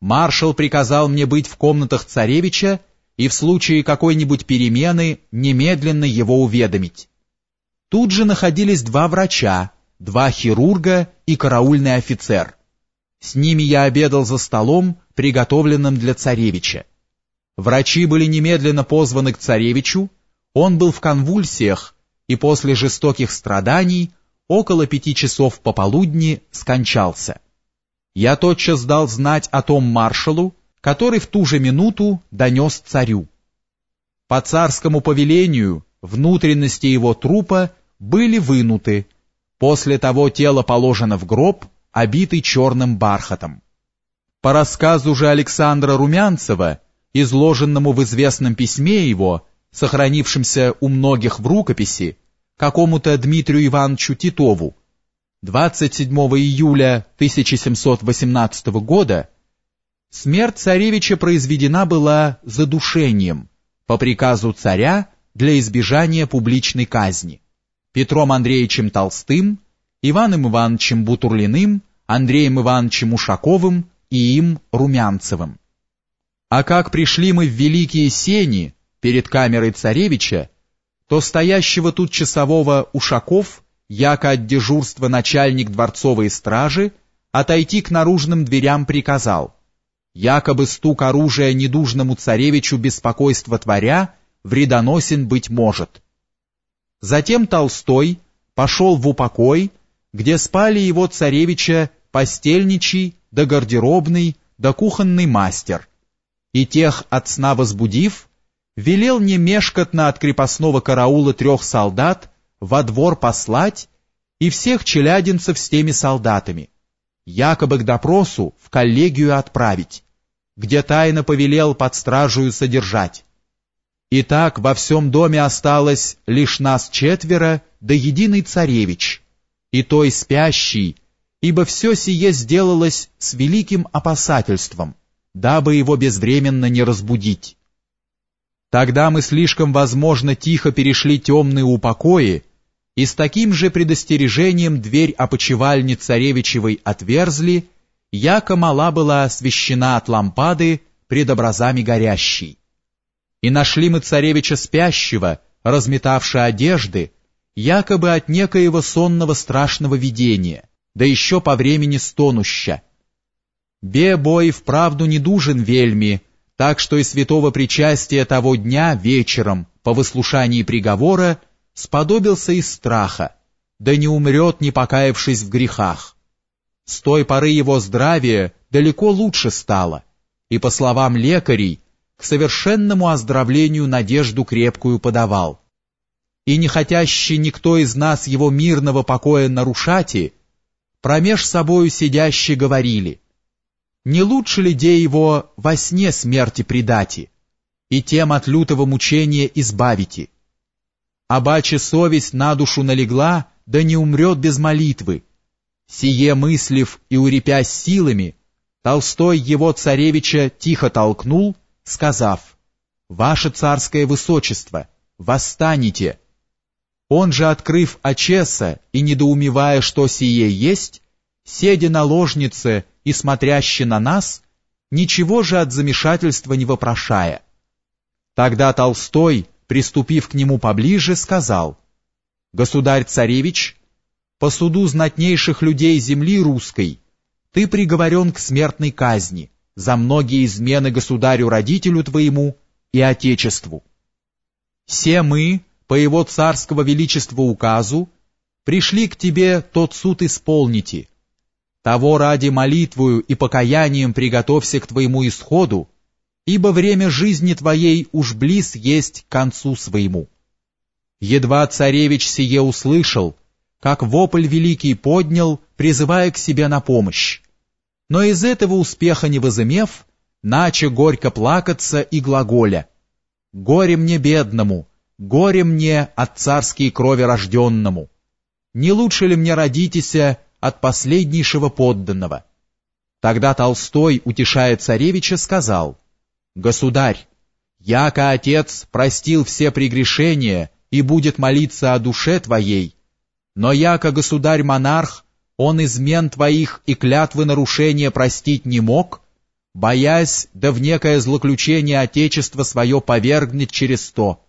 Маршал приказал мне быть в комнатах царевича и в случае какой-нибудь перемены немедленно его уведомить. Тут же находились два врача, два хирурга и караульный офицер. С ними я обедал за столом, приготовленным для царевича. Врачи были немедленно позваны к царевичу, он был в конвульсиях и после жестоких страданий около пяти часов пополудни скончался. Я тотчас дал знать о том маршалу, который в ту же минуту донес царю. По царскому повелению внутренности его трупа были вынуты, после того тело положено в гроб, обитый черным бархатом. По рассказу же Александра Румянцева, изложенному в известном письме его, сохранившемся у многих в рукописи, какому-то Дмитрию Ивановичу Титову, 27 июля 1718 года смерть царевича произведена была задушением по приказу царя для избежания публичной казни Петром Андреевичем Толстым, Иваном Ивановичем Бутурлиным, Андреем Ивановичем Ушаковым и им Румянцевым. А как пришли мы в Великие Сени перед камерой царевича, то стоящего тут часового Ушаков, яко от дежурства начальник дворцовой стражи, отойти к наружным дверям приказал. Якобы стук оружия недужному царевичу беспокойство творя, вредоносен быть может. Затем Толстой пошел в упокой, где спали его царевича постельничий, да гардеробный, да кухонный мастер, и тех от сна возбудив, велел не мешкотно от крепостного караула трех солдат во двор послать и всех челядинцев с теми солдатами, якобы к допросу в коллегию отправить, где тайно повелел под стражую содержать. Итак, во всем доме осталось лишь нас четверо, да единый царевич, и той спящий, ибо все сие сделалось с великим опасательством, дабы его безвременно не разбудить. Тогда мы слишком, возможно, тихо перешли темные упокои, и с таким же предостережением дверь опочивальни царевичевой отверзли, яко мала была освещена от лампады пред образами горящей. И нашли мы царевича спящего, разметавшего одежды, якобы от некоего сонного страшного видения, да еще по времени стонуща. Бе-бой вправду не дужен вельми, так что и святого причастия того дня вечером, по выслушании приговора, сподобился из страха, да не умрет, не покаявшись в грехах. С той поры его здравие далеко лучше стало, и, по словам лекарей, к совершенному оздоровлению надежду крепкую подавал. И не хотящий никто из нас его мирного покоя нарушати, промеж собою сидящие говорили — не лучше ли де его во сне смерти предати, и тем от лютого мучения избавите? Абаче совесть на душу налегла, да не умрет без молитвы. Сие мыслив и урепясь силами, Толстой его царевича тихо толкнул, сказав, «Ваше царское высочество, восстанете!» Он же, открыв очеса и недоумевая, что сие есть, седя на ложнице и смотрящий на нас, ничего же от замешательства не вопрошая. Тогда Толстой, приступив к нему поближе, сказал, «Государь-царевич, по суду знатнейших людей земли русской, ты приговорен к смертной казни за многие измены государю-родителю твоему и отечеству. Все мы, по его царского величества указу, пришли к тебе тот суд исполните, того ради молитвою и покаянием приготовься к твоему исходу, ибо время жизни твоей уж близ есть к концу своему. Едва царевич сие услышал, как вопль великий поднял, призывая к себе на помощь. Но из этого успеха не возымев, наче горько плакаться и глаголя. «Горе мне бедному, горе мне от царской крови рожденному! Не лучше ли мне родитеся, от последнейшего подданного. Тогда Толстой, утешая царевича, сказал, «Государь, яко Отец простил все прегрешения и будет молиться о душе твоей, но яко государь-монарх, он измен твоих и клятвы нарушения простить не мог, боясь, да в некое злоключение Отечество свое повергнет через то,